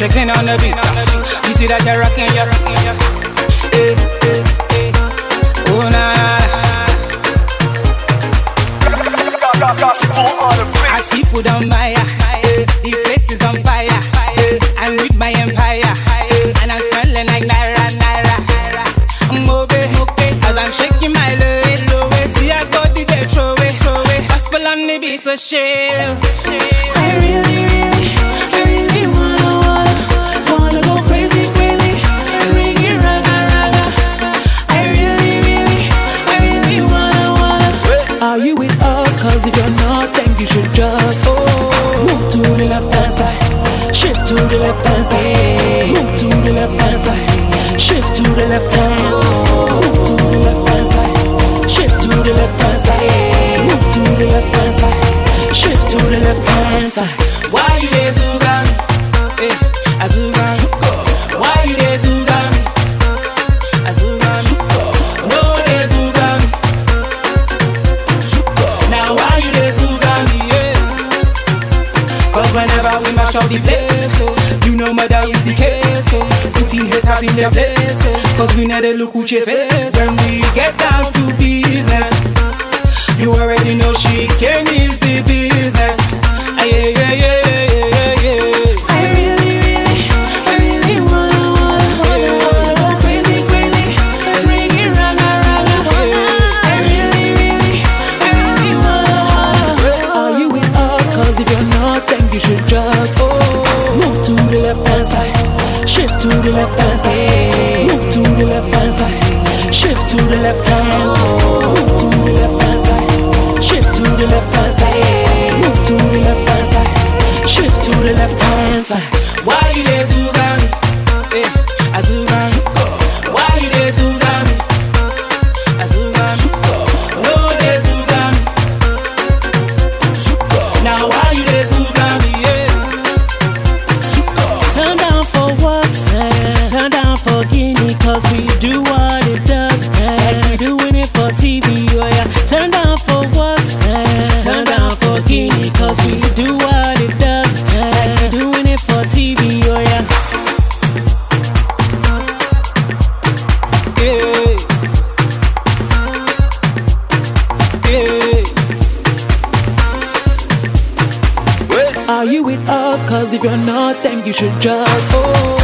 shaking on the beat. You see that you're rocking, you're rocking, you're eh, eh, eh. Oh. As people don't buy, eh, the place is on fire. eh, with my empire, and I'm smelling like Naira, Naira. Mobe, as I'm shaking my legs, see I go the day throw away, throw away. Gospel on the beat to share. To the left hand side, move to the left hand side, shift to the left side, move to the left hand side, shift to the left hand side, move to the left hand side, shift to the left hand side. Why you there, Zugami? Eh, Azugami. We mash out the place, oh, you know murder is the case. Eh. oh. Putting haters in their place. oh, Cause we they look who your face. When we get down to business, you already know she can is left hand side, shift to the left hand side, move to the left hand side, shift to the left hand side, move to the left hand side, shift to the left hand side, move to the left hand side, shift to the left hand side. Why you there, Are you with us? Cause if you're not, then you should just oh,